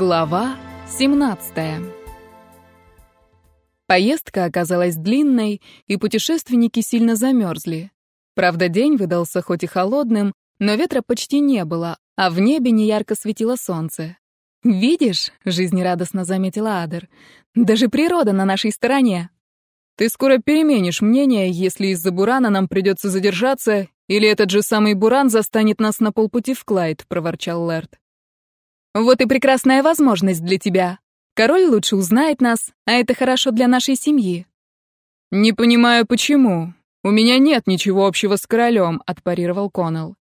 Глава 17 Поездка оказалась длинной, и путешественники сильно замерзли. Правда, день выдался хоть и холодным, но ветра почти не было, а в небе неярко светило солнце. «Видишь?» — жизнерадостно заметила Адер. «Даже природа на нашей стороне». «Ты скоро переменишь мнение, если из-за Бурана нам придется задержаться, или этот же самый Буран застанет нас на полпути в Клайд», — проворчал Лэрд. Вот и прекрасная возможность для тебя. Король лучше узнает нас, а это хорошо для нашей семьи. Не понимаю, почему. У меня нет ничего общего с королем, отпарировал Коннелл.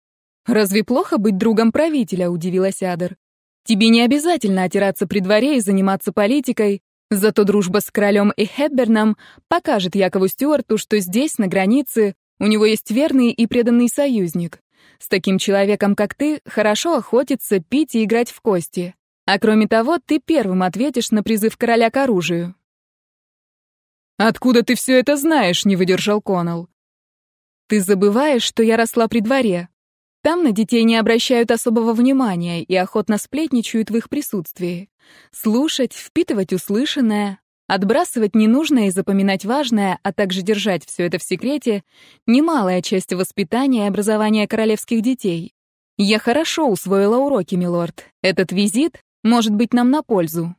Разве плохо быть другом правителя, удивилась Адер. Тебе не обязательно отираться при дворе и заниматься политикой, зато дружба с королем и Хепберном покажет Якову Стюарту, что здесь, на границе, у него есть верный и преданный союзник. С таким человеком, как ты, хорошо охотиться, пить и играть в кости. А кроме того, ты первым ответишь на призыв короля к оружию. «Откуда ты все это знаешь?» — не выдержал Коннелл. «Ты забываешь, что я росла при дворе. Там на детей не обращают особого внимания и охотно сплетничают в их присутствии. Слушать, впитывать услышанное, Отбрасывать ненужное и запоминать важное, а также держать все это в секрете — немалая часть воспитания и образования королевских детей. Я хорошо усвоила уроки, милорд. Этот визит может быть нам на пользу.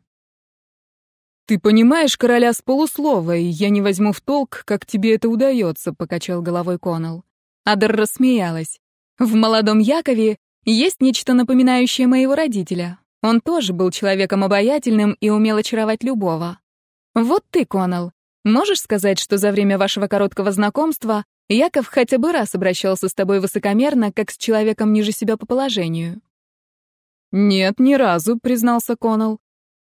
«Ты понимаешь короля с полуслова, и я не возьму в толк, как тебе это удается», — покачал головой Коннелл. Адер рассмеялась. «В молодом Якове есть нечто напоминающее моего родителя. Он тоже был человеком обаятельным и умел очаровать любого. Вот ты, Конал, можешь сказать, что за время вашего короткого знакомства Яков хотя бы раз обращался с тобой высокомерно, как с человеком ниже себя по положению? Нет, ни разу, признался Конал.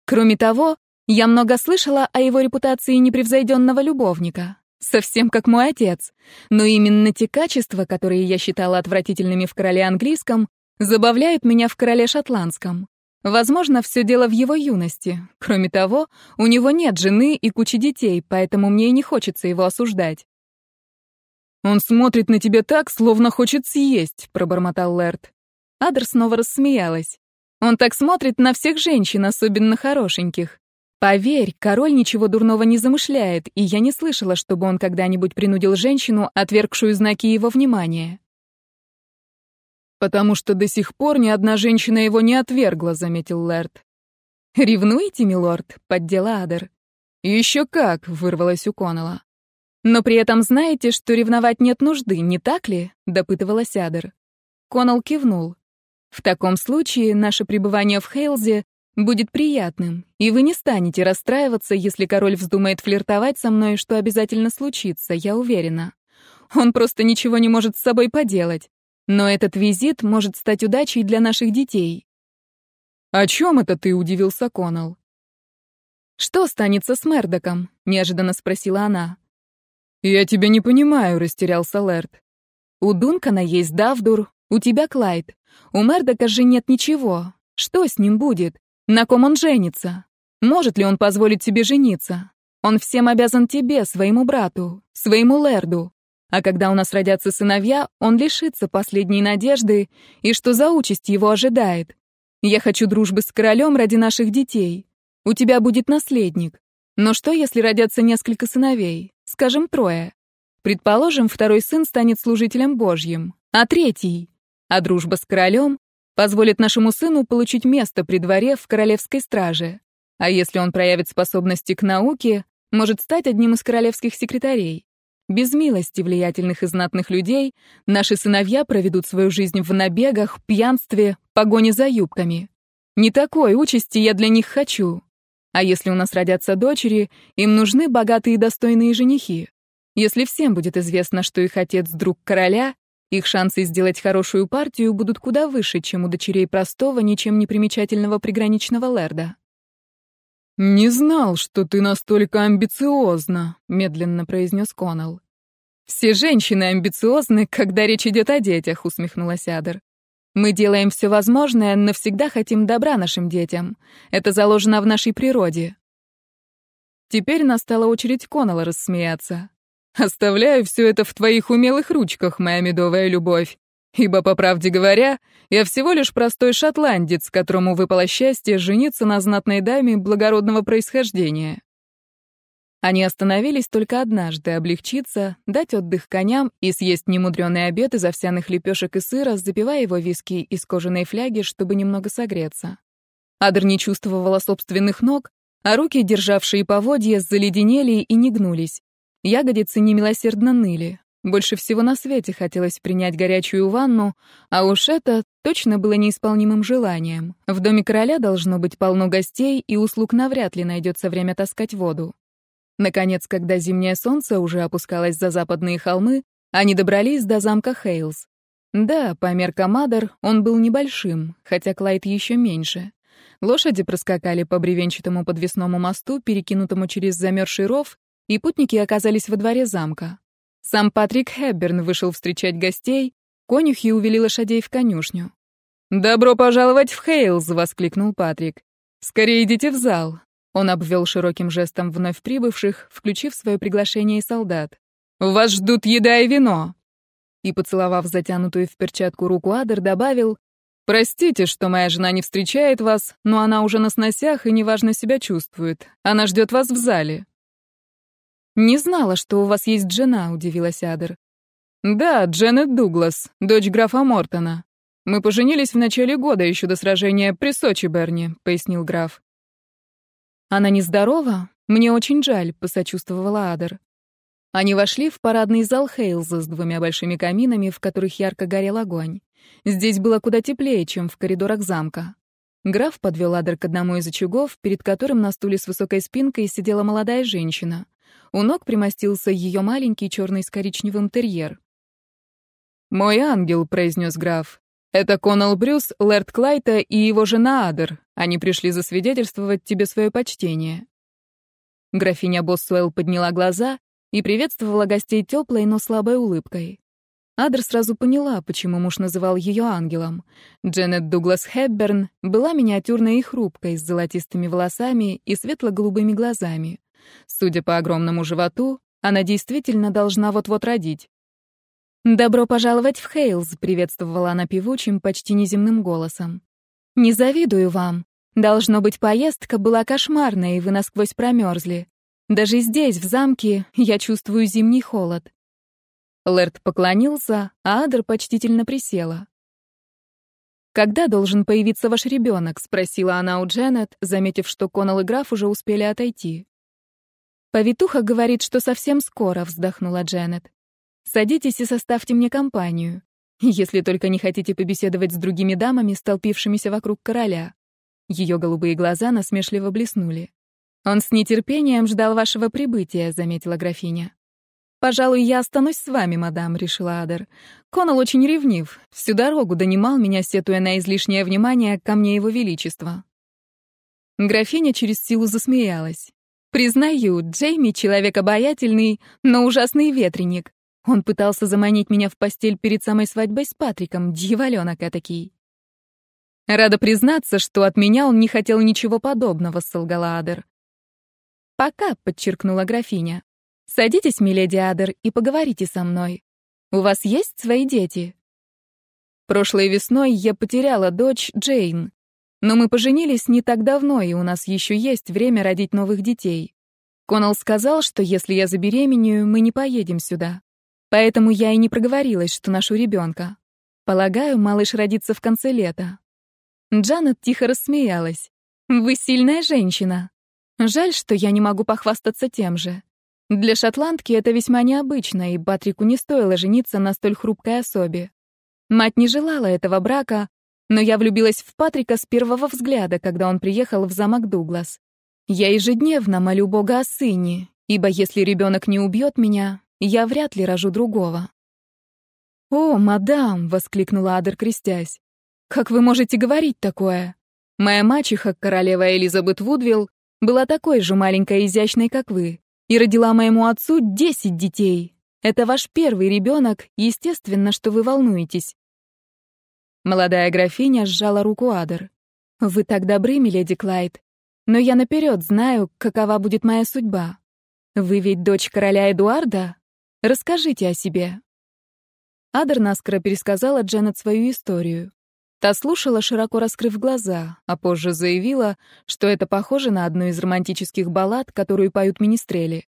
Кроме того, я много слышала о его репутации непревзойденного любовника. Совсем как мой отец. Но именно те качества, которые я считала отвратительными в короле английском, забавляют меня в короле шотландском. Возможно, все дело в его юности. Кроме того, у него нет жены и кучи детей, поэтому мне и не хочется его осуждать. «Он смотрит на тебя так, словно хочет съесть», — пробормотал Лэрд. Адер снова рассмеялась. «Он так смотрит на всех женщин, особенно хорошеньких. Поверь, король ничего дурного не замышляет, и я не слышала, чтобы он когда-нибудь принудил женщину, отвергшую знаки его внимания. «Потому что до сих пор ни одна женщина его не отвергла», — заметил Лэрд. «Ревнуете, милорд?» — поддела Адер. «Еще как!» — вырвалась у Коннелла. «Но при этом знаете, что ревновать нет нужды, не так ли?» — допытывалась Адер. Коннелл кивнул. «В таком случае наше пребывание в Хейлзе будет приятным, и вы не станете расстраиваться, если король вздумает флиртовать со мной, что обязательно случится, я уверена. Он просто ничего не может с собой поделать. Но этот визит может стать удачей для наших детей. «О чем это ты?» — удивился Коннелл. «Что станется с Мердоком?» — неожиданно спросила она. «Я тебя не понимаю», — растерялся Лэрд. «У Дункана есть Давдур, у тебя Клайд. У Мердока же нет ничего. Что с ним будет? На ком он женится? Может ли он позволить себе жениться? Он всем обязан тебе, своему брату, своему Лерду. А когда у нас родятся сыновья, он лишится последней надежды, и что за участь его ожидает? Я хочу дружбы с королем ради наших детей. У тебя будет наследник. Но что, если родятся несколько сыновей? Скажем, трое. Предположим, второй сын станет служителем Божьим, а третий, а дружба с королем позволит нашему сыну получить место при дворе в королевской страже. А если он проявит способности к науке, может стать одним из королевских секретарей. Без милости влиятельных и знатных людей наши сыновья проведут свою жизнь в набегах, пьянстве, погоне за юбками. Не такой участи я для них хочу. А если у нас родятся дочери, им нужны богатые и достойные женихи. Если всем будет известно, что их отец друг короля, их шансы сделать хорошую партию будут куда выше, чем у дочерей простого, ничем не примечательного приграничного лэрда. «Не знал, что ты настолько амбициозна», — медленно произнес Коннелл. «Все женщины амбициозны, когда речь идет о детях», — усмехнулась Адер. «Мы делаем все возможное, но всегда хотим добра нашим детям. Это заложено в нашей природе». Теперь настала очередь Коннелла рассмеяться. «Оставляю все это в твоих умелых ручках, моя медовая любовь. Ибо, по правде говоря, я всего лишь простой шотландец, которому выпало счастье жениться на знатной даме благородного происхождения. Они остановились только однажды облегчиться, дать отдых коням и съесть немудрёный обед из овсяных лепешек и сыра, запивая его виски из кожаной фляги, чтобы немного согреться. Адр не чувствовала собственных ног, а руки, державшие поводья, заледенели и не гнулись. Ягодицы немилосердно ныли. Больше всего на свете хотелось принять горячую ванну, а уж это точно было неисполнимым желанием. В доме короля должно быть полно гостей, и услуг навряд ли найдется время таскать воду. Наконец, когда зимнее солнце уже опускалось за западные холмы, они добрались до замка Хейлс. Да, по меркам Адер он был небольшим, хотя Клайд еще меньше. Лошади проскакали по бревенчатому подвесному мосту, перекинутому через замерзший ров, и путники оказались во дворе замка. Сам Патрик Хэбберн вышел встречать гостей, конюхи увели лошадей в конюшню. «Добро пожаловать в Хейлс!» — воскликнул Патрик. «Скорее идите в зал. Он обвел широким жестом вновь прибывших, включив свое приглашение и солдат. «Вас ждут еда и вино!» И, поцеловав затянутую в перчатку руку Адер, добавил, «Простите, что моя жена не встречает вас, но она уже на сносях и неважно себя чувствует. Она ждет вас в зале». «Не знала, что у вас есть жена», — удивилась Адер. «Да, Дженнет Дуглас, дочь графа Мортона. Мы поженились в начале года, еще до сражения при Сочи-Берне», — пояснил граф. «Она нездорова? Мне очень жаль», — посочувствовала Адер. Они вошли в парадный зал Хейлза с двумя большими каминами, в которых ярко горел огонь. Здесь было куда теплее, чем в коридорах замка. Граф подвел Адер к одному из очагов, перед которым на стуле с высокой спинкой сидела молодая женщина. У ног примостился ее маленький черный с коричневым терьер. «Мой ангел», — произнес граф. «Это Конал Брюс, Лэрд Клайта и его жена Адер. Они пришли засвидетельствовать тебе свое почтение». Графиня Боссуэлл подняла глаза и приветствовала гостей теплой, но слабой улыбкой. Адер сразу поняла, почему муж называл ее ангелом. Дженнет Дуглас Хепберн была миниатюрной и хрупкой, с золотистыми волосами и светло-голубыми глазами. Судя по огромному животу, она действительно должна вот-вот родить. «Добро пожаловать в Хейлз», — приветствовала она певучим, почти неземным голосом. «Не завидую вам. Должно быть, поездка была кошмарной, и вы насквозь промерзли. Даже здесь, в замке, я чувствую зимний холод». Лэрд поклонился, а Адер почтительно присела. «Когда должен появиться ваш ребенок?» — спросила она у Дженнет, заметив, что Коннелл и граф уже успели отойти. «Повитуха говорит, что совсем скоро», — вздохнула Дженнет. Садитесь и составьте мне компанию, если только не хотите побеседовать с другими дамами, столпившимися вокруг короля». Ее голубые глаза насмешливо блеснули. «Он с нетерпением ждал вашего прибытия», — заметила графиня. «Пожалуй, я останусь с вами, мадам», — решила Адер. «Коннелл очень ревнив. Всю дорогу донимал меня, сетуя на излишнее внимание ко мне его величества». Графиня через силу засмеялась. «Признаю, Джейми — человек обаятельный, но ужасный ветреник. Он пытался заманить меня в постель перед самой свадьбой с Патриком, дьяволёнок этакий. Рада признаться, что от меня он не хотел ничего подобного, солгала Адер. «Пока», — подчеркнула графиня. «Садитесь, миледи Адер, и поговорите со мной. У вас есть свои дети?» Прошлой весной я потеряла дочь Джейн, но мы поженились не так давно, и у нас еще есть время родить новых детей. Коннелл сказал, что если я забеременею, мы не поедем сюда. Поэтому я и не проговорилась, что ношу ребенка. Полагаю, малыш родится в конце лета. Джанет тихо рассмеялась. «Вы сильная женщина. Жаль, что я не могу похвастаться тем же. Для шотландки это весьма необычно, и Батрику не стоило жениться на столь хрупкой особе. Мать не желала этого брака, но я влюбилась в Патрика с первого взгляда, когда он приехал в замок Дуглас. Я ежедневно молю Бога о сыне, ибо если ребенок не убьет меня, я вряд ли рожу другого. «О, мадам!» — воскликнула Адер, крестясь. «Как вы можете говорить такое? Моя мачеха, королева Элизабет Вудвилл, была такой же маленькой и изящной, как вы, и родила моему отцу десять детей. Это ваш первый ребенок, естественно, что вы волнуетесь». Молодая графиня сжала руку Адер. «Вы так добры, миледи Клайд, но я наперед знаю, какова будет моя судьба. Вы ведь дочь короля Эдуарда, Расскажите о себе». Адер наскоро пересказала Дженнет свою историю. Та слушала, широко раскрыв глаза, а позже заявила, что это похоже на одну из романтических баллад, которую поют министрели.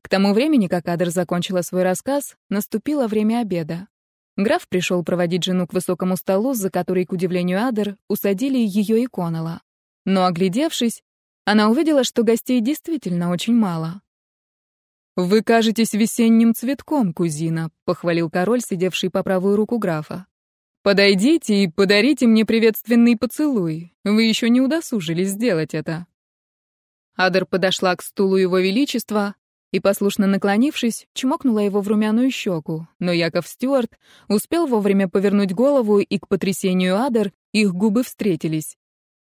К тому времени, как Адер закончила свой рассказ, наступило время обеда. Граф пришел проводить жену к высокому столу, за который, к удивлению Адер, усадили ее и Коннелла. Но, оглядевшись, она увидела, что гостей действительно очень мало. «Вы кажетесь весенним цветком, кузина», — похвалил король, сидевший по правую руку графа. «Подойдите и подарите мне приветственный поцелуй. Вы еще не удосужились сделать это». Адер подошла к стулу его величества и, послушно наклонившись, чмокнула его в румяную щеку, но Яков Стюарт успел вовремя повернуть голову, и к потрясению Адер их губы встретились.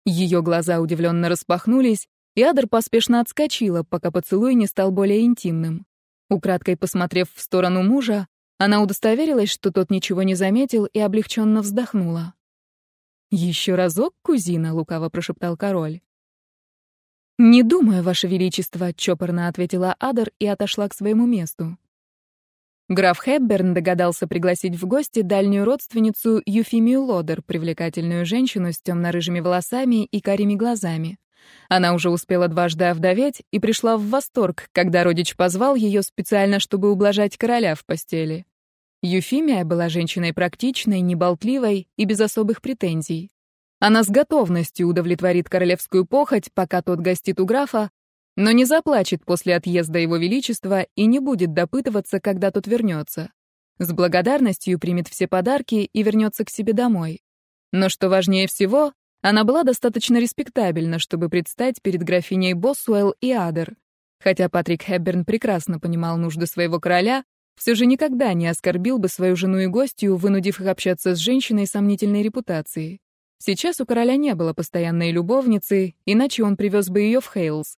Ее глаза удивленно распахнулись, и Адер поспешно отскочила, пока поцелуй не стал более интимным. Украдкой посмотрев в сторону мужа, она удостоверилась, что тот ничего не заметил, и облегченно вздохнула. «Еще разок, кузина», — лукаво прошептал король. «Не думаю, Ваше Величество», — чопорно ответила Адер и отошла к своему месту. Граф Хепберн догадался пригласить в гости дальнюю родственницу Юфимию Лодер, привлекательную женщину с темно-рыжими волосами и карими глазами. Она уже успела дважды овдоветь и пришла в восторг, когда родич позвал ее специально, чтобы ублажать короля в постели. Юфимия была женщиной практичной, неболтливой и без особых претензий. Она с готовностью удовлетворит королевскую похоть, пока тот гостит у графа, но не заплачет после отъезда его величества и не будет допытываться, когда тот вернется. С благодарностью примет все подарки и вернется к себе домой. Но что важнее всего, она была достаточно респектабельна, чтобы предстать перед графиней Босуэлл и Адер. Хотя Патрик Хэбберн прекрасно понимал нужды своего короля, все же никогда не оскорбил бы свою жену и гостью, вынудив их общаться с женщиной сомнительной репутацией. Сейчас у короля не было постоянной любовницы, иначе он привез бы ее в Хейлс.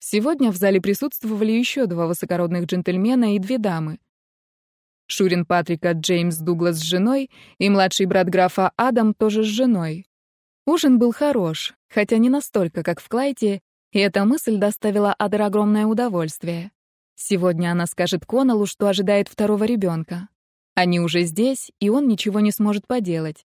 Сегодня в зале присутствовали еще два высокородных джентльмена и две дамы. Шурин Патрика Джеймс Дуглас с женой и младший брат графа Адам тоже с женой. Ужин был хорош, хотя не настолько, как в Клайте, и эта мысль доставила Адер огромное удовольствие. Сегодня она скажет Коннеллу, что ожидает второго ребенка. Они уже здесь, и он ничего не сможет поделать.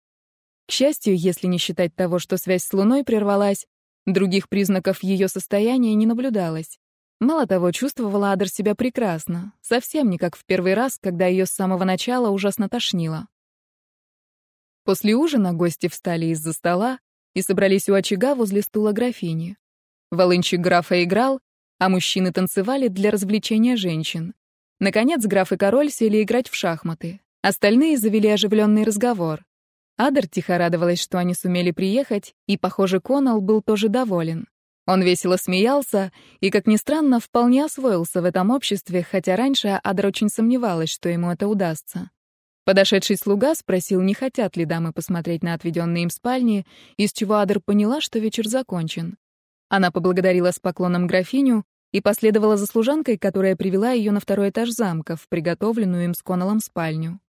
К счастью, если не считать того, что связь с Луной прервалась, других признаков ее состояния не наблюдалось. Мало того, чувствовала Адер себя прекрасно, совсем не как в первый раз, когда ее с самого начала ужасно тошнило. После ужина гости встали из-за стола и собрались у очага возле стула графини. Волынчик графа играл, а мужчины танцевали для развлечения женщин. Наконец граф и король сели играть в шахматы. Остальные завели оживленный разговор. Адер тихо радовалась, что они сумели приехать, и, похоже, Конал был тоже доволен. Он весело смеялся и, как ни странно, вполне освоился в этом обществе, хотя раньше Адер очень сомневалась, что ему это удастся. Подошедший слуга спросил, не хотят ли дамы посмотреть на отведенные им спальни, из чего Адер поняла, что вечер закончен. Она поблагодарила с поклоном графиню и последовала за служанкой, которая привела ее на второй этаж замка, в приготовленную им с Конолом спальню.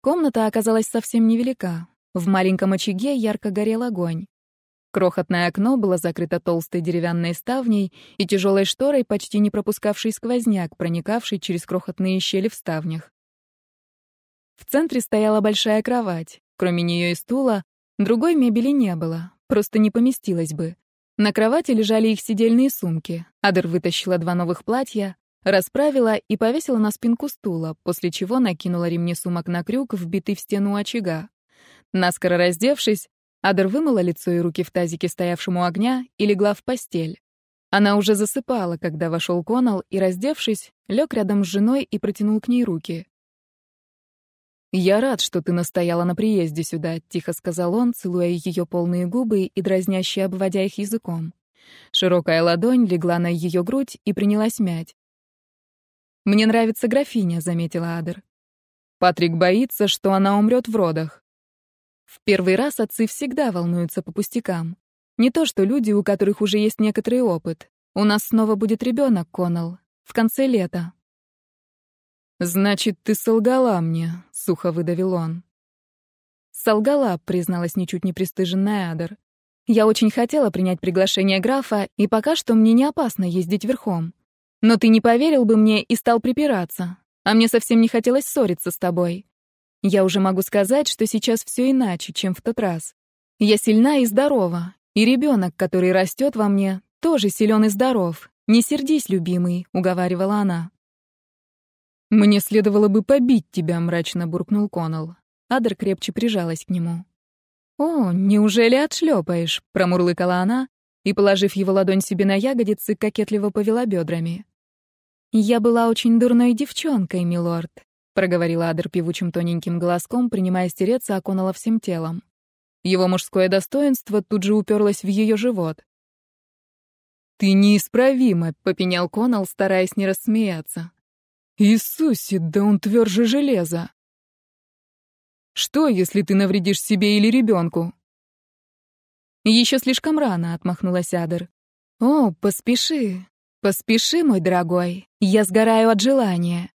Комната оказалась совсем невелика, в маленьком очаге ярко горел огонь. Крохотное окно было закрыто толстой деревянной ставней и тяжелой шторой, почти не пропускавшей сквозняк, проникавший через крохотные щели в ставнях. В центре стояла большая кровать. Кроме нее и стула, другой мебели не было, просто не поместилось бы. На кровати лежали их сидельные сумки. Адер вытащила два новых платья, расправила и повесила на спинку стула, после чего накинула ремни сумок на крюк, вбитый в стену очага. Наскоро раздевшись, Адер вымыла лицо и руки в тазике, стоявшему огня, и легла в постель. Она уже засыпала, когда вошел Конал и, раздевшись, лег рядом с женой и протянул к ней руки. «Я рад, что ты настояла на приезде сюда», — тихо сказал он, целуя ее полные губы и дразняще обводя их языком. Широкая ладонь легла на ее грудь и принялась мять. «Мне нравится графиня», — заметила Адер. Патрик боится, что она умрет в родах. В первый раз отцы всегда волнуются по пустякам. Не то, что люди, у которых уже есть некоторый опыт. У нас снова будет ребенок, Коннелл, в конце лета. «Значит, ты солгала мне», — сухо выдавил он. «Солгала», — призналась ничуть не пристыженная Адер. «Я очень хотела принять приглашение графа, и пока что мне не опасно ездить верхом. Но ты не поверил бы мне и стал припираться, а мне совсем не хотелось ссориться с тобой. Я уже могу сказать, что сейчас все иначе, чем в тот раз. Я сильна и здорова, и ребенок, который растет во мне, тоже силен и здоров. Не сердись, любимый, уговаривала она. Мне следовало бы побить тебя, мрачно буркнул Коннелл. Адер крепче прижалась к нему. «О, неужели отшлепаешь?» — промурлыкала она и, положив его ладонь себе на ягодицы, кокетливо повела бедрами. «Я была очень дурной девчонкой, милорд», — проговорила Адер певучим тоненьким голоском, принимая стереться оконала всем телом. Его мужское достоинство тут же уперлось в ее живот. «Ты неисправима», — попенял Конал, стараясь не рассмеяться. «Иисусе, да он тверже железа!» «Что, если ты навредишь себе или ребенку?» «Еще слишком рано», — отмахнулась Адер. «О, поспеши, поспеши, мой дорогой, я сгораю от желания».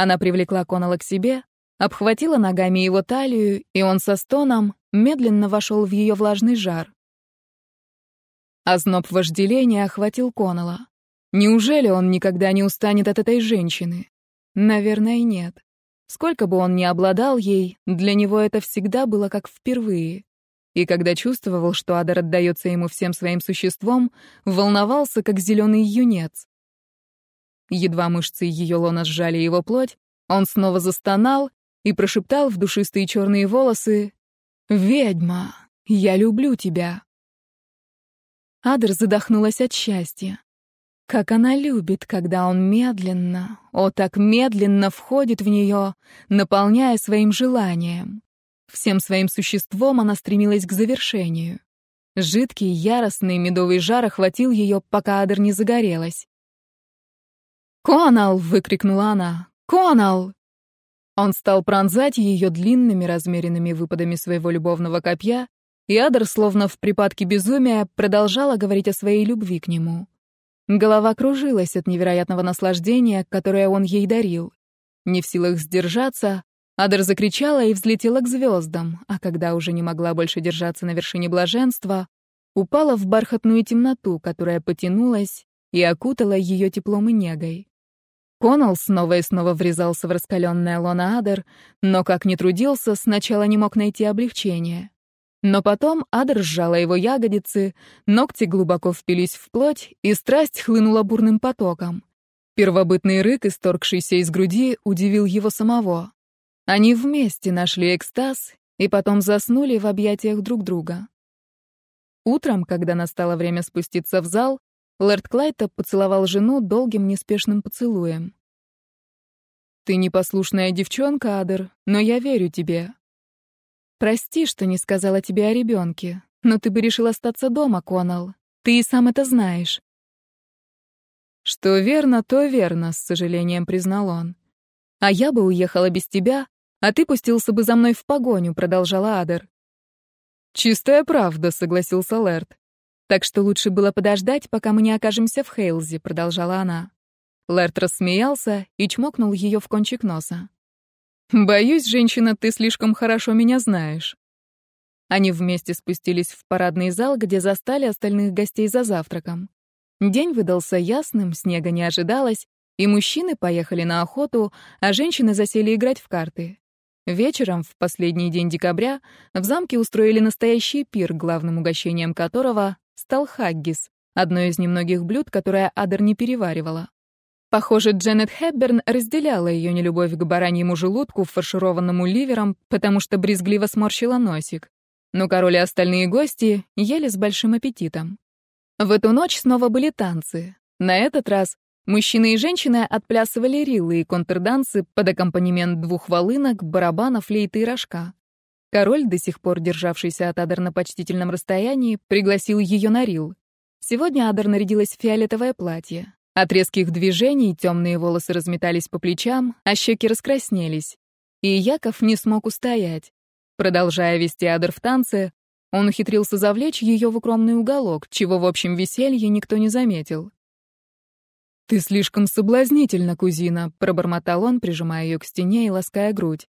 Она привлекла Конала к себе, обхватила ногами его талию, и он со стоном медленно вошел в ее влажный жар. Озноб вожделения охватил Конала. Неужели он никогда не устанет от этой женщины? Наверное, нет. Сколько бы он ни обладал ей, для него это всегда было как впервые. И когда чувствовал, что Адар отдается ему всем своим существом, волновался, как зеленый юнец. Едва мышцы ее лона сжали его плоть, он снова застонал и прошептал в душистые черные волосы «Ведьма, я люблю тебя». Адр задохнулась от счастья. Как она любит, когда он медленно, о, так медленно входит в нее, наполняя своим желанием. Всем своим существом она стремилась к завершению. Жидкий, яростный медовый жар охватил ее, пока Адер не загорелась. «Конал!» — выкрикнула она. «Конал!» Он стал пронзать ее длинными размеренными выпадами своего любовного копья, и Адер, словно в припадке безумия, продолжала говорить о своей любви к нему. Голова кружилась от невероятного наслаждения, которое он ей дарил. Не в силах сдержаться, Адер закричала и взлетела к звездам, а когда уже не могла больше держаться на вершине блаженства, упала в бархатную темноту, которая потянулась и окутала ее теплом и негой. Конал снова и снова врезался в раскаленное лоно Адер, но, как ни трудился, сначала не мог найти облегчения. Но потом Адр сжала его ягодицы, ногти глубоко впились в плоть, и страсть хлынула бурным потоком. Первобытный рык, исторгшийся из груди, удивил его самого. Они вместе нашли экстаз и потом заснули в объятиях друг друга. Утром, когда настало время спуститься в зал, лорд Клайта поцеловал жену долгим неспешным поцелуем. «Ты непослушная девчонка, Адер, но я верю тебе», Прости, что не сказала тебе о ребенке, но ты бы решил остаться дома, Конал. Ты и сам это знаешь. Что верно, то верно, с сожалением признал он. А я бы уехала без тебя, а ты пустился бы за мной в погоню, продолжала Адер. Чистая правда, согласился Лэрд. Так что лучше было подождать, пока мы не окажемся в Хейлзе, продолжала она. Лэрд рассмеялся и чмокнул ее в кончик носа. «Боюсь, женщина, ты слишком хорошо меня знаешь». Они вместе спустились в парадный зал, где застали остальных гостей за завтраком. День выдался ясным, снега не ожидалось, и мужчины поехали на охоту, а женщины засели играть в карты. Вечером, в последний день декабря, в замке устроили настоящий пир, главным угощением которого стал хаггис, одно из немногих блюд, которое Адер не переваривала. Похоже, Дженнет Хепберн разделяла ее нелюбовь к бараньему желудку, фаршированному ливером, потому что брезгливо сморщила носик. Но король и остальные гости ели с большим аппетитом. В эту ночь снова были танцы. На этот раз мужчины и женщины отплясывали рилы и контрдансы под аккомпанемент двух волынок, барабанов, флейты и рожка. Король, до сих пор державшийся от Адер на почтительном расстоянии, пригласил ее на рил. Сегодня Адер нарядилась в фиолетовое платье. От резких движений темные волосы разметались по плечам, а щеки раскраснелись. И Яков не смог устоять. Продолжая вести Адер в танце, он ухитрился завлечь ее в укромный уголок, чего в общем веселье никто не заметил. «Ты слишком соблазнительна, кузина», — пробормотал он, прижимая ее к стене и лаская грудь.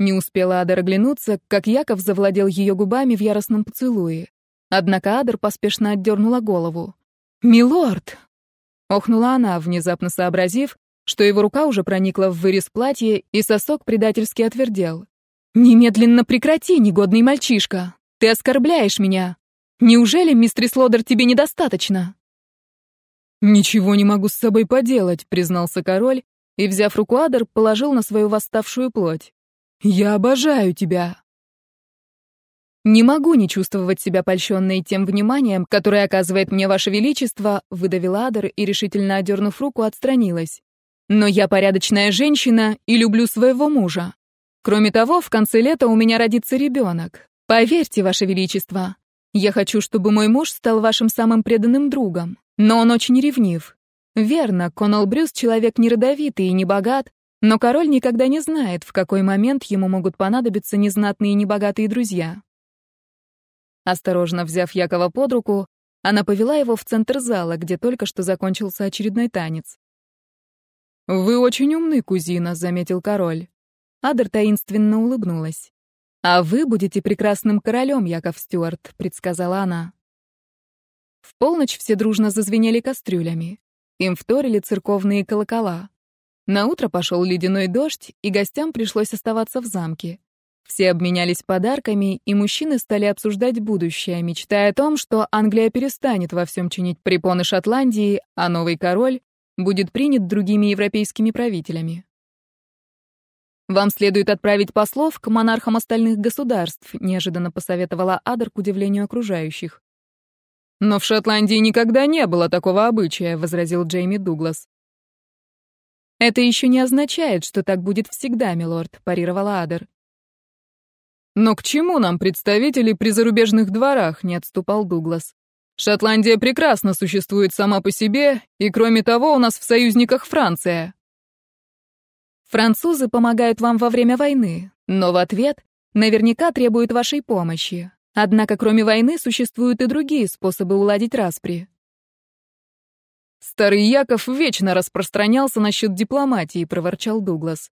Не успела Адер оглянуться, как Яков завладел ее губами в яростном поцелуе. Однако Адер поспешно отдернула голову. «Милорд!» Охнула она, внезапно сообразив, что его рука уже проникла в вырез платья, и сосок предательски отвердел. «Немедленно прекрати, негодный мальчишка! Ты оскорбляешь меня! Неужели, мистер Слодер, тебе недостаточно?» «Ничего не могу с собой поделать», — признался король, и, взяв руку Адер, положил на свою восставшую плоть. «Я обожаю тебя!» «Не могу не чувствовать себя польщенной тем вниманием, которое оказывает мне Ваше Величество», — выдавила Адер и, решительно одернув руку, отстранилась. «Но я порядочная женщина и люблю своего мужа. Кроме того, в конце лета у меня родится ребенок. Поверьте, Ваше Величество, я хочу, чтобы мой муж стал вашим самым преданным другом, но он очень ревнив. Верно, Коннелл Брюс человек не родовитый и не богат, но король никогда не знает, в какой момент ему могут понадобиться незнатные и небогатые друзья. Осторожно взяв Якова под руку, она повела его в центр зала, где только что закончился очередной танец. «Вы очень умны, кузина», — заметил король. Адер таинственно улыбнулась. «А вы будете прекрасным королем, Яков Стюарт», — предсказала она. В полночь все дружно зазвенели кастрюлями. Им вторили церковные колокола. На утро пошел ледяной дождь, и гостям пришлось оставаться в замке. Все обменялись подарками, и мужчины стали обсуждать будущее, мечтая о том, что Англия перестанет во всем чинить препоны Шотландии, а новый король будет принят другими европейскими правителями. «Вам следует отправить послов к монархам остальных государств», неожиданно посоветовала Адер к удивлению окружающих. «Но в Шотландии никогда не было такого обычая», — возразил Джейми Дуглас. «Это еще не означает, что так будет всегда, милорд», — парировала Адер. «Но к чему нам представители при зарубежных дворах?» — не отступал Дуглас. «Шотландия прекрасно существует сама по себе, и кроме того у нас в союзниках Франция». «Французы помогают вам во время войны, но в ответ наверняка требуют вашей помощи. Однако кроме войны существуют и другие способы уладить распри». «Старый Яков вечно распространялся насчет дипломатии», — проворчал Дуглас.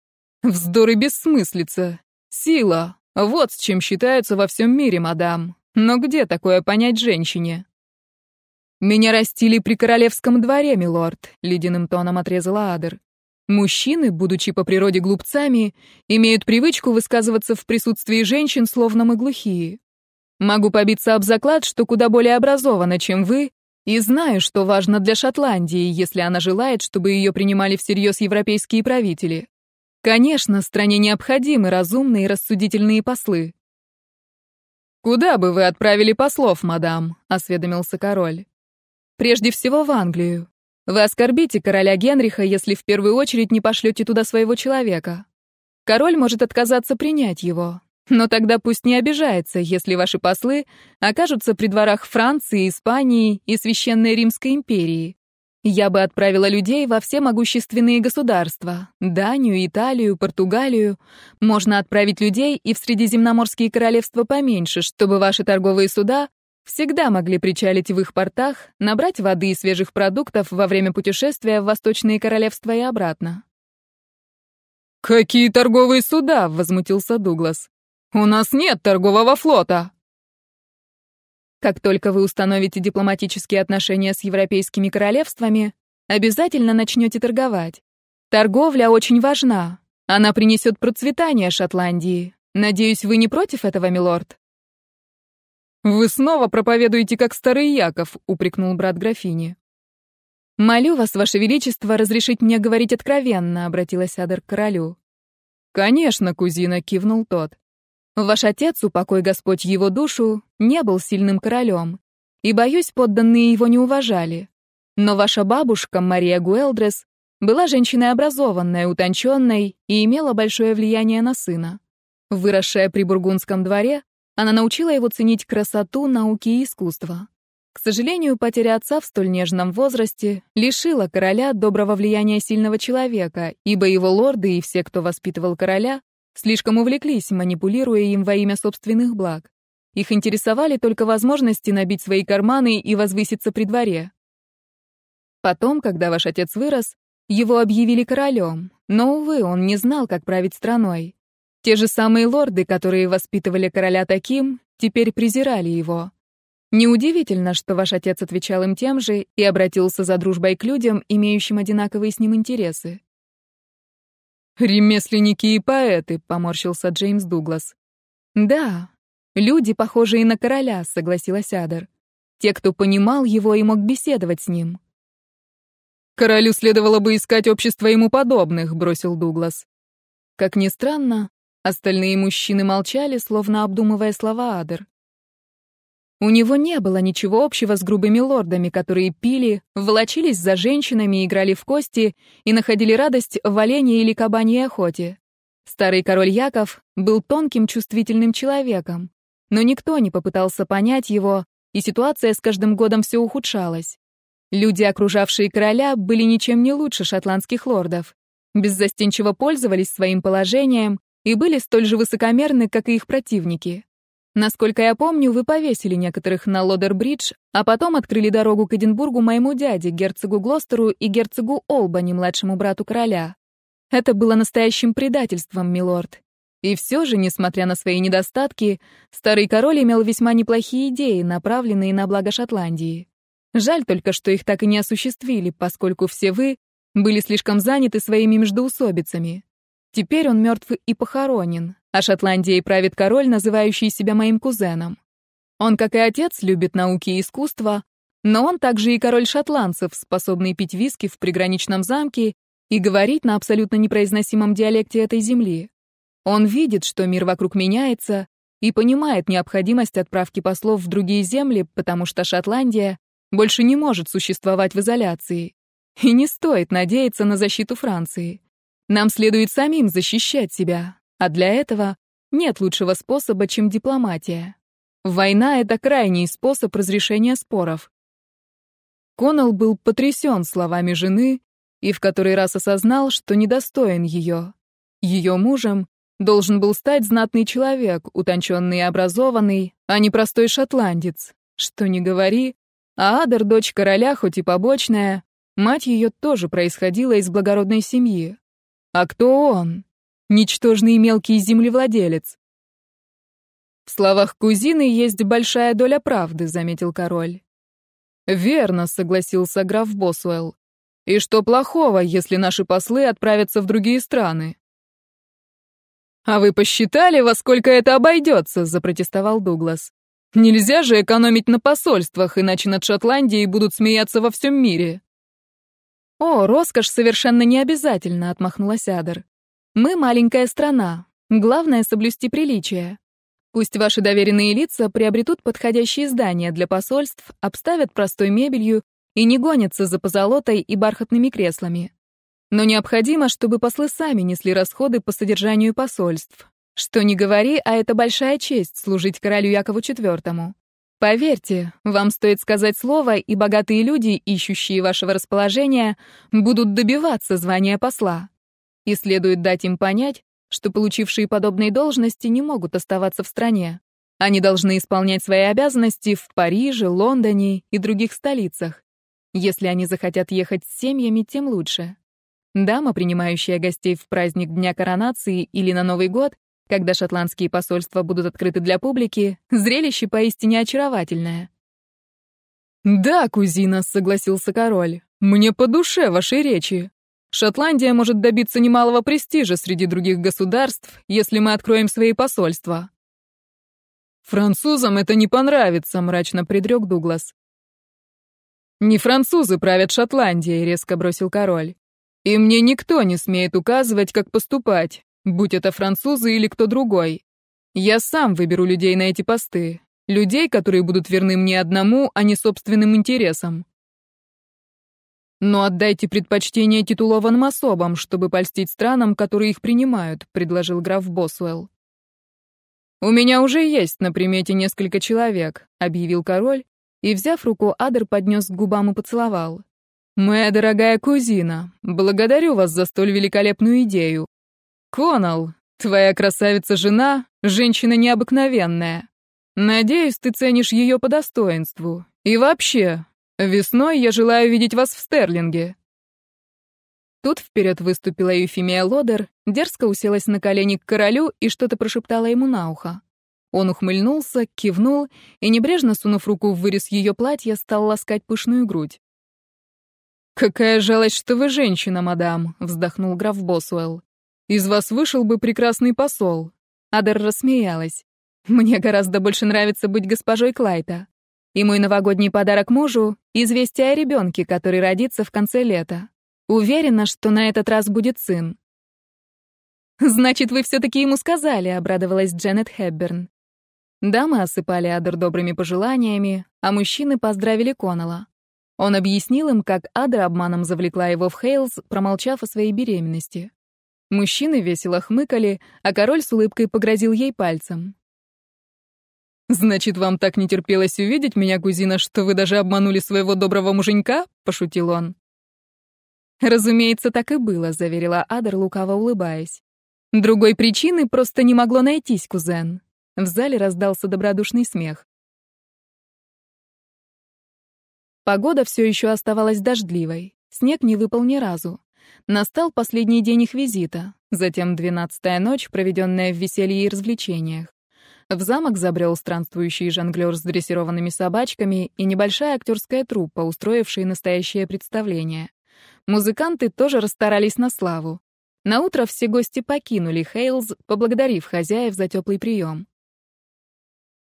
«Вздор и бессмыслица. Сила, вот с чем считаются во всем мире, мадам. Но где такое понять женщине? Меня растили при королевском дворе, милорд, ледяным тоном отрезала Адер. Мужчины, будучи по природе глупцами, имеют привычку высказываться в присутствии женщин, словно мы глухие. Могу побиться об заклад, что куда более образована, чем вы, и знаю, что важно для Шотландии, если она желает, чтобы ее принимали всерьез европейские правители. Конечно, стране необходимы разумные и рассудительные послы. «Куда бы вы отправили послов, мадам?» — осведомился король. «Прежде всего в Англию. Вы оскорбите короля Генриха, если в первую очередь не пошлете туда своего человека. Король может отказаться принять его. Но тогда пусть не обижается, если ваши послы окажутся при дворах Франции, Испании и Священной Римской империи. Я бы отправила людей во все могущественные государства — Данию, Италию, Португалию. Можно отправить людей и в Средиземноморские королевства поменьше, чтобы ваши торговые суда всегда могли причалить в их портах, набрать воды и свежих продуктов во время путешествия в Восточные королевства и обратно. «Какие торговые суда?» — возмутился Дуглас. «У нас нет торгового флота!» Как только вы установите дипломатические отношения с европейскими королевствами, обязательно начнете торговать. Торговля очень важна. Она принесет процветание Шотландии. Надеюсь, вы не против этого, милорд? Вы снова проповедуете как старый Яков, упрекнул брат графини. Молю вас, ваше величество, разрешить мне говорить откровенно, обратилась Адер к королю. Конечно, кузина, кивнул тот. Ваш отец, упокой Господь его душу, не был сильным королем, и, боюсь, подданные его не уважали. Но ваша бабушка, Мария Гуэлдрес, была женщиной образованной, утонченной и имела большое влияние на сына. Выросшая при бургундском дворе, она научила его ценить красоту, науки и искусство. К сожалению, потеря отца в столь нежном возрасте лишила короля доброго влияния сильного человека, ибо его лорды и все, кто воспитывал короля, Слишком увлеклись, манипулируя им во имя собственных благ. Их интересовали только возможности набить свои карманы и возвыситься при дворе. Потом, когда ваш отец вырос, его объявили королем, но, увы, он не знал, как править страной. Те же самые лорды, которые воспитывали короля таким, теперь презирали его. Неудивительно, что ваш отец отвечал им тем же и обратился за дружбой к людям, имеющим одинаковые с ним интересы. «Ремесленники и поэты», — поморщился Джеймс Дуглас. «Да, люди, похожие на короля», — согласилась Адер. «Те, кто понимал его и мог беседовать с ним». «Королю следовало бы искать общество ему подобных», — бросил Дуглас. Как ни странно, остальные мужчины молчали, словно обдумывая слова Адер. У него не было ничего общего с грубыми лордами, которые пили, волочились за женщинами, играли в кости и находили радость в олене или кабаньей охоте. Старый король Яков был тонким, чувствительным человеком, но никто не попытался понять его, и ситуация с каждым годом все ухудшалась. Люди, окружавшие короля, были ничем не лучше шотландских лордов. Беззастенчиво пользовались своим положением и были столь же высокомерны, как и их противники. Насколько я помню, вы повесили некоторых на Лодер-Бридж, а потом открыли дорогу к Эдинбургу моему дяде, герцогу Глостеру и герцогу Олбани, младшему брату короля. Это было настоящим предательством, милорд. И все же, несмотря на свои недостатки, старый король имел весьма неплохие идеи, направленные на благо Шотландии. Жаль только, что их так и не осуществили, поскольку все вы были слишком заняты своими междоусобицами. Теперь он мертв и похоронен, а Шотландией правит король, называющий себя моим кузеном. Он, как и отец, любит науки и искусство, но он также и король шотландцев, способный пить виски в приграничном замке и говорить на абсолютно непроизносимом диалекте этой земли. Он видит, что мир вокруг меняется, и понимает необходимость отправки послов в другие земли, потому что Шотландия больше не может существовать в изоляции. И не стоит надеяться на защиту Франции. Нам следует самим защищать себя, а для этого нет лучшего способа, чем дипломатия. Война — это крайний способ разрешения споров. Коннелл был потрясен словами жены и в который раз осознал, что недостоин ее. Ее мужем должен был стать знатный человек, утонченный и образованный, а не простой шотландец. Что ни говори, а Адер — дочь короля, хоть и побочная, мать ее тоже происходила из благородной семьи. А кто он? Ничтожный мелкий землевладелец. В словах кузины есть большая доля правды, заметил король. Верно, согласился граф Босуэлл. И что плохого, если наши послы отправятся в другие страны? А вы посчитали, во сколько это обойдется, запротестовал Дуглас. Нельзя же экономить на посольствах, иначе над Шотландией будут смеяться во всем мире. «О, роскошь совершенно не обязательно», — отмахнулась Адер. «Мы маленькая страна. Главное — соблюсти приличие. Пусть ваши доверенные лица приобретут подходящие здания для посольств, обставят простой мебелью и не гонятся за позолотой и бархатными креслами. Но необходимо, чтобы послы сами несли расходы по содержанию посольств. Что ни говори, а это большая честь служить королю Якову IV. Поверьте, вам стоит сказать слово, и богатые люди, ищущие вашего расположения, будут добиваться звания посла. И следует дать им понять, что получившие подобные должности не могут оставаться в стране. Они должны исполнять свои обязанности в Париже, Лондоне и других столицах. Если они захотят ехать с семьями, тем лучше. Дама, принимающая гостей в праздник Дня коронации или на Новый год, когда шотландские посольства будут открыты для публики, зрелище поистине очаровательное. «Да, кузина», — согласился король, — «мне по душе ваши речи. Шотландия может добиться немалого престижа среди других государств, если мы откроем свои посольства». «Французам это не понравится», — мрачно предрек Дуглас. «Не французы правят Шотландией», — резко бросил король. «И мне никто не смеет указывать, как поступать будь это французы или кто другой. Я сам выберу людей на эти посты, людей, которые будут верны мне одному, а не собственным интересам. Но отдайте предпочтение титулованным особам, чтобы польстить странам, которые их принимают, предложил граф Босуэлл. У меня уже есть на примете несколько человек, объявил король и, взяв руку Адер, поднес к губам и поцеловал. Моя дорогая кузина, благодарю вас за столь великолепную идею. «Конал, твоя красавица-жена — женщина необыкновенная. Надеюсь, ты ценишь ее по достоинству. И вообще, весной я желаю видеть вас в Стерлинге». Тут вперед выступила Ефимия Лодер, дерзко уселась на колени к королю и что-то прошептала ему на ухо. Он ухмыльнулся, кивнул и, небрежно сунув руку в вырез ее платья, стал ласкать пышную грудь. «Какая жалость, что вы женщина, мадам», — вздохнул граф Босуэлл. Из вас вышел бы прекрасный посол». Адер рассмеялась. «Мне гораздо больше нравится быть госпожой Клайта. И мой новогодний подарок мужу — известие о ребенке, который родится в конце лета. Уверена, что на этот раз будет сын». «Значит, вы все-таки ему сказали», — обрадовалась Дженнет Хэбберн. Дамы осыпали Адер добрыми пожеланиями, а мужчины поздравили Коннелла. Он объяснил им, как Адер обманом завлекла его в Хейлс, промолчав о своей беременности. Мужчины весело хмыкали, а король с улыбкой погрозил ей пальцем. «Значит, вам так не терпелось увидеть меня, кузина, что вы даже обманули своего доброго муженька?» — пошутил он. «Разумеется, так и было», — заверила Адер, лукаво улыбаясь. «Другой причины просто не могло найтись, кузен. В зале раздался добродушный смех. Погода все еще оставалась дождливой. Снег не выпал ни разу. Настал последний день их визита, затем двенадцатая ночь, проведенная в веселье и развлечениях. В замок забрел странствующий жонглер с дрессированными собачками и небольшая актерская труппа, устроившая настоящее представление. Музыканты тоже расстарались на славу. Наутро все гости покинули Хейлз, поблагодарив хозяев за теплый прием.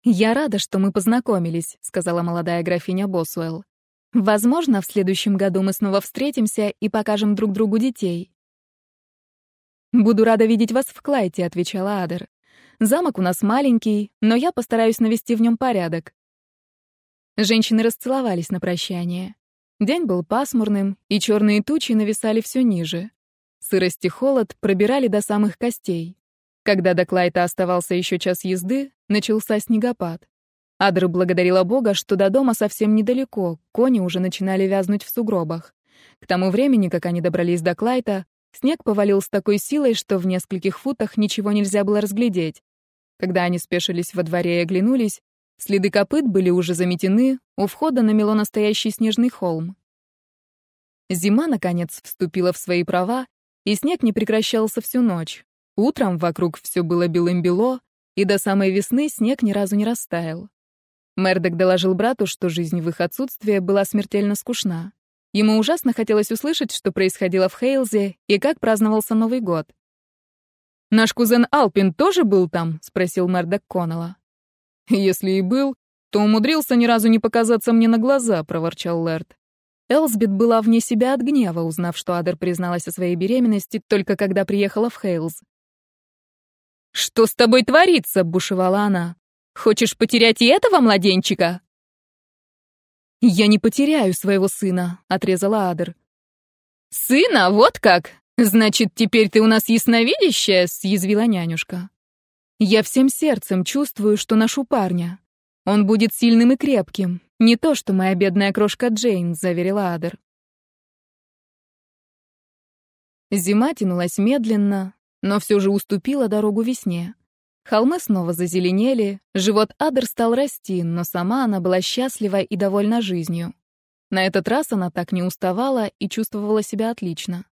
«Я рада, что мы познакомились», — сказала молодая графиня Босуэлл. «Возможно, в следующем году мы снова встретимся и покажем друг другу детей». «Буду рада видеть вас в Клайте», — отвечала Адер. «Замок у нас маленький, но я постараюсь навести в нем порядок». Женщины расцеловались на прощание. День был пасмурным, и черные тучи нависали все ниже. Сырость и холод пробирали до самых костей. Когда до Клайта оставался еще час езды, начался снегопад. Адр благодарила Бога, что до дома совсем недалеко, кони уже начинали вязнуть в сугробах. К тому времени, как они добрались до Клайта, снег повалил с такой силой, что в нескольких футах ничего нельзя было разглядеть. Когда они спешились во дворе и оглянулись, следы копыт были уже заметены, у входа намело настоящий снежный холм. Зима, наконец, вступила в свои права, и снег не прекращался всю ночь. Утром вокруг все было белым-бело, и до самой весны снег ни разу не растаял. Мердок доложил брату, что жизнь в их отсутствие была смертельно скучна. Ему ужасно хотелось услышать, что происходило в Хейлзе и как праздновался Новый год. «Наш кузен Алпин тоже был там?» — спросил Мердок Коннелла. «Если и был, то умудрился ни разу не показаться мне на глаза», — проворчал Лэрд. Элсбет была вне себя от гнева, узнав, что Адер призналась о своей беременности только когда приехала в Хейлз. «Что с тобой творится?» — бушевала она. «Хочешь потерять и этого младенчика?» «Я не потеряю своего сына», — отрезала Адер. «Сына? Вот как? Значит, теперь ты у нас ясновидящая?» — съязвила нянюшка. «Я всем сердцем чувствую, что ношу парня. Он будет сильным и крепким. Не то, что моя бедная крошка Джейн», — заверила Адер. Зима тянулась медленно, но все же уступила дорогу весне. Холмы снова зазеленели, живот Адер стал расти, но сама она была счастлива и довольна жизнью. На этот раз она так не уставала и чувствовала себя отлично.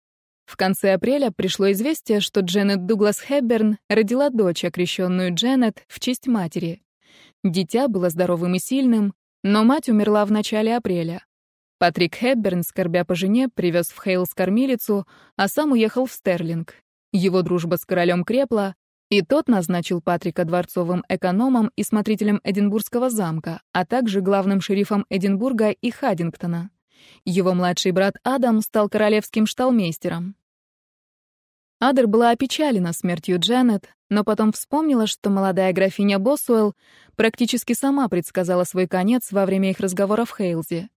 В конце апреля пришло известие, что Дженнет Дуглас Хэбберн родила дочь, окрещенную Дженнет, в честь матери. Дитя было здоровым и сильным, но мать умерла в начале апреля. Патрик Хэбберн, скорбя по жене, привез в Хейлс кормилицу, а сам уехал в Стерлинг. Его дружба с королем крепла, и тот назначил Патрика дворцовым экономом и смотрителем Эдинбургского замка, а также главным шерифом Эдинбурга и Хаддингтона. Его младший брат Адам стал королевским шталмейстером. Адер была опечалена смертью Дженнет, но потом вспомнила, что молодая графиня Босуэлл практически сама предсказала свой конец во время их разговора в Хейлзе.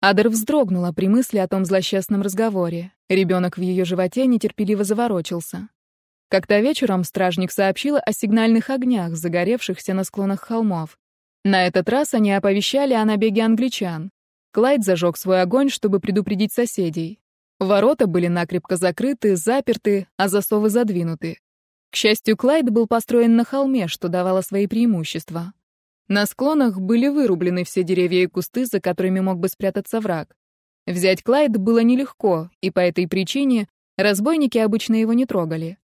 Адер вздрогнула при мысли о том злосчастном разговоре. Ребенок в ее животе нетерпеливо заворочился. Как-то вечером стражник сообщил о сигнальных огнях, загоревшихся на склонах холмов. На этот раз они оповещали о набеге англичан. Клайд зажег свой огонь, чтобы предупредить соседей. Ворота были накрепко закрыты, заперты, а засовы задвинуты. К счастью, Клайд был построен на холме, что давало свои преимущества. На склонах были вырублены все деревья и кусты, за которыми мог бы спрятаться враг. Взять Клайд было нелегко, и по этой причине разбойники обычно его не трогали.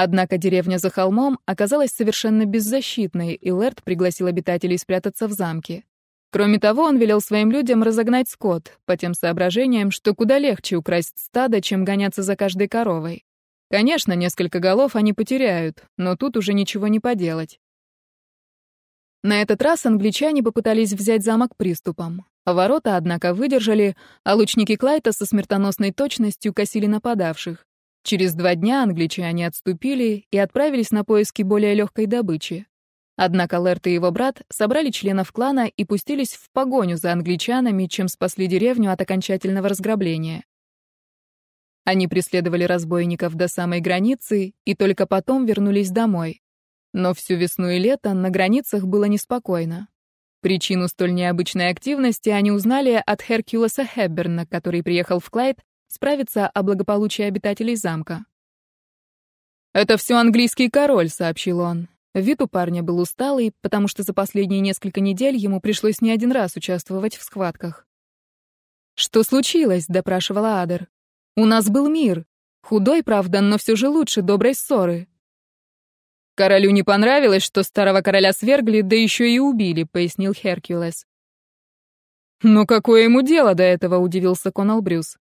Однако деревня за холмом оказалась совершенно беззащитной, и Лэрд пригласил обитателей спрятаться в замке. Кроме того, он велел своим людям разогнать скот, по тем соображениям, что куда легче украсть стадо, чем гоняться за каждой коровой. Конечно, несколько голов они потеряют, но тут уже ничего не поделать. На этот раз англичане попытались взять замок приступом. Ворота, однако, выдержали, а лучники Клайта со смертоносной точностью косили нападавших. Через два дня англичане отступили и отправились на поиски более легкой добычи. Однако Лерт и его брат собрали членов клана и пустились в погоню за англичанами, чем спасли деревню от окончательного разграбления. Они преследовали разбойников до самой границы и только потом вернулись домой. Но всю весну и лето на границах было неспокойно. Причину столь необычной активности они узнали от Херкулеса Хебберна, который приехал в Клайд справиться о благополучии обитателей замка. «Это все английский король», — сообщил он. Вид у парня был усталый, потому что за последние несколько недель ему пришлось не один раз участвовать в схватках. «Что случилось?» — допрашивала Адер. «У нас был мир. Худой, правда, но все же лучше доброй ссоры». «Королю не понравилось, что старого короля свергли, да еще и убили», — пояснил Херкулес. «Но какое ему дело до этого?» — удивился Конал Брюс.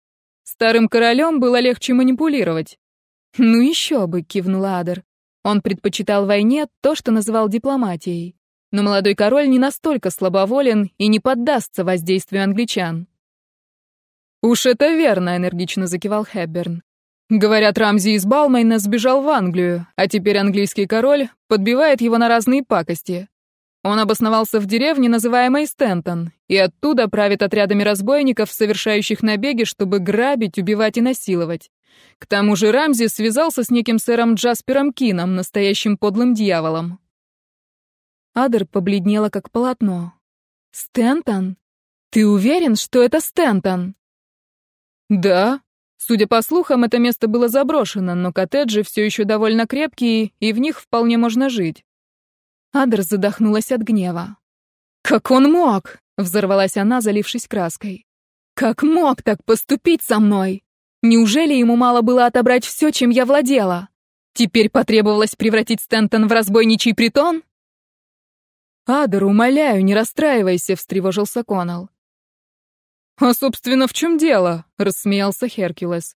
«Старым королем было легче манипулировать». «Ну еще бы», — кивнула Адер. Он предпочитал войне то, что называл дипломатией. Но молодой король не настолько слабоволен и не поддастся воздействию англичан. «Уж это верно», — энергично закивал Хэбберн. Говорят, Рамзи из Балмайна сбежал в Англию, а теперь английский король подбивает его на разные пакости. Он обосновался в деревне, называемой Стентон, и оттуда правит отрядами разбойников, совершающих набеги, чтобы грабить, убивать и насиловать. К тому же Рамзи связался с неким сэром Джаспером Кином, настоящим подлым дьяволом. Адер побледнела как полотно. «Стентон? Ты уверен, что это Стентон?» «Да», Судя по слухам, это место было заброшено, но коттеджи все еще довольно крепкие, и в них вполне можно жить. Адер задохнулась от гнева. «Как он мог?» — взорвалась она, залившись краской. «Как мог так поступить со мной? Неужели ему мало было отобрать все, чем я владела? Теперь потребовалось превратить Стентон в разбойничий притон?» «Адер, умоляю, не расстраивайся», — встревожился Конал. «А, собственно, в чем дело?» — рассмеялся Херкулес.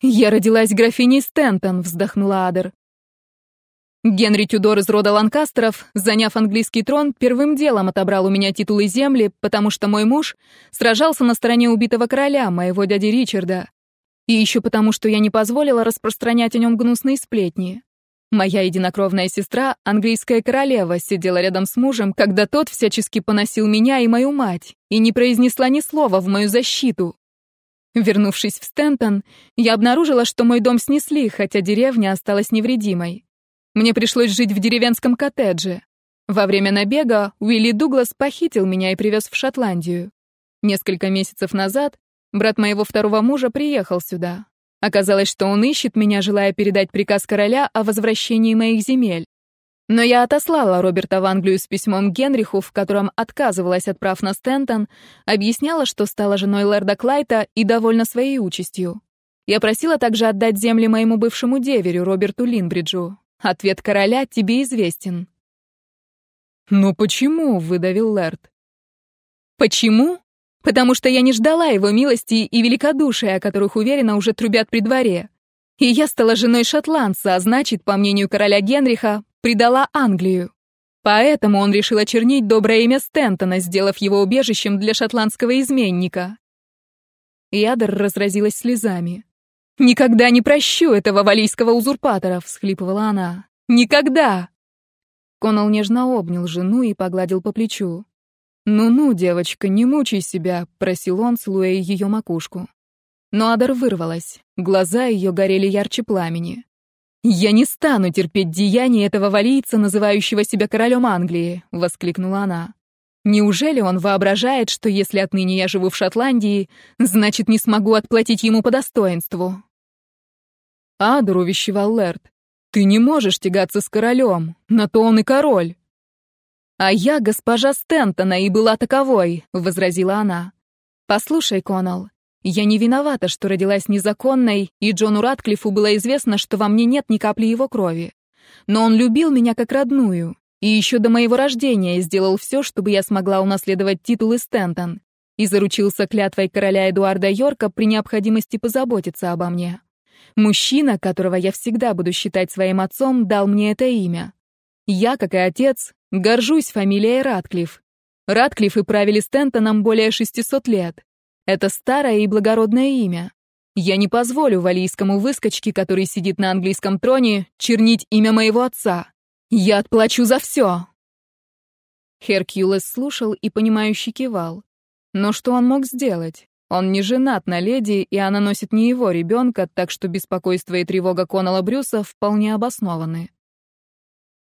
«Я родилась графиней Стентон», — вздохнула Адер. Генри Тюдор из рода Ланкастеров, заняв английский трон, первым делом отобрал у меня титулы земли, потому что мой муж сражался на стороне убитого короля, моего дяди Ричарда. И еще потому, что я не позволила распространять о нем гнусные сплетни. Моя единокровная сестра, английская королева, сидела рядом с мужем, когда тот всячески поносил меня и мою мать, и не произнесла ни слова в мою защиту. Вернувшись в Стентон, я обнаружила, что мой дом снесли, хотя деревня осталась невредимой. Мне пришлось жить в деревенском коттедже. Во время набега Уилли Дуглас похитил меня и привез в Шотландию. Несколько месяцев назад брат моего второго мужа приехал сюда. Оказалось, что он ищет меня, желая передать приказ короля о возвращении моих земель. Но я отослала Роберта в Англию с письмом Генриху, в котором отказывалась от прав на Стентон, объясняла, что стала женой лорда Клайта и довольна своей участью. Я просила также отдать земли моему бывшему деверю, Роберту Линбриджу. Ответ короля тебе известен. «Но почему?» — выдавил Лэрд. «Почему? потому что я не ждала его милости и великодушия, о которых, уверена, уже трубят при дворе. И я стала женой шотландца, а значит, по мнению короля Генриха, предала Англию. Поэтому он решил очернить доброе имя Стентона, сделав его убежищем для шотландского изменника. Ядер разразилась слезами. «Никогда не прощу этого валийского узурпатора», — всхлипывала она. «Никогда!» Конал нежно обнял жену и погладил по плечу. «Ну-ну, девочка, не мучай себя», — просил он, целуя ее макушку. Но Адар вырвалась. Глаза ее горели ярче пламени. «Я не стану терпеть деяния этого валийца, называющего себя королем Англии», — воскликнула она. «Неужели он воображает, что если отныне я живу в Шотландии, значит, не смогу отплатить ему по достоинству?» Адар увещевал Лэрд. «Ты не можешь тягаться с королем, на то он и король». «А я госпожа Стентона и была таковой», — возразила она. «Послушай, Конал, я не виновата, что родилась незаконной, и Джону Ратклиффу было известно, что во мне нет ни капли его крови. Но он любил меня как родную, и еще до моего рождения сделал все, чтобы я смогла унаследовать титулы Стентон, и заручился клятвой короля Эдуарда Йорка при необходимости позаботиться обо мне. Мужчина, которого я всегда буду считать своим отцом, дал мне это имя. Я, как и отец, горжусь фамилией Ратклифф. Ратклиффы правили Стентоном более 600 лет. Это старое и благородное имя. Я не позволю валийскому выскочке, который сидит на английском троне, чернить имя моего отца. Я отплачу за все. Херкьюлес слушал и понимающе кивал. Но что он мог сделать? Он не женат на леди, и она носит не его ребенка, так что беспокойство и тревога Конала Брюса вполне обоснованы.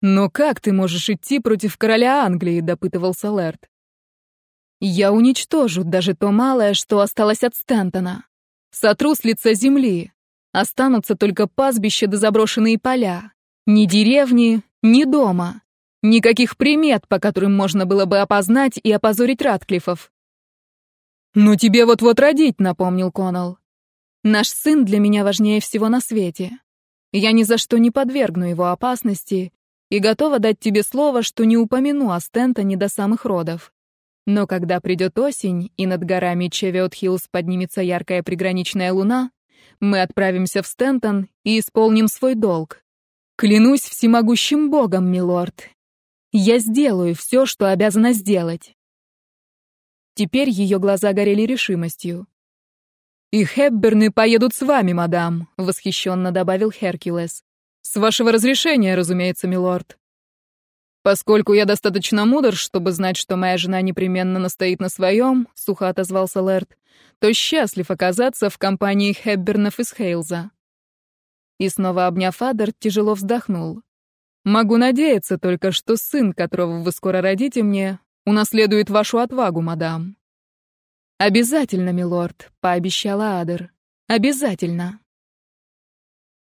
«Но как ты можешь идти против короля Англии?» — допытывался Лэрд. «Я уничтожу даже то малое, что осталось от Стентона. Сотру с лица земли. Останутся только пастбища да заброшенные поля. Ни деревни, ни дома. Никаких примет, по которым можно было бы опознать и опозорить Ратклиффов. «Ну тебе вот-вот родить», — напомнил Коннелл. «Наш сын для меня важнее всего на свете. Я ни за что не подвергну его опасности и готова дать тебе слово, что не упомяну о Стентоне до самых родов. Но когда придет осень, и над горами Чевиот-Хиллз поднимется яркая приграничная луна, мы отправимся в Стентон и исполним свой долг. Клянусь всемогущим богом, милорд. Я сделаю все, что обязана сделать. Теперь ее глаза горели решимостью. «И Хепберны поедут с вами, мадам», — восхищенно добавил Херкулес. «С вашего разрешения, разумеется, милорд». «Поскольку я достаточно мудр, чтобы знать, что моя жена непременно настоит на своем», — сухо отозвался Лэрд, «то счастлив оказаться в компании Хепбернов из Хейлза». И снова обняв Адер, тяжело вздохнул. «Могу надеяться только, что сын, которого вы скоро родите мне, унаследует вашу отвагу, мадам». «Обязательно, милорд», — пообещала Адер. «Обязательно».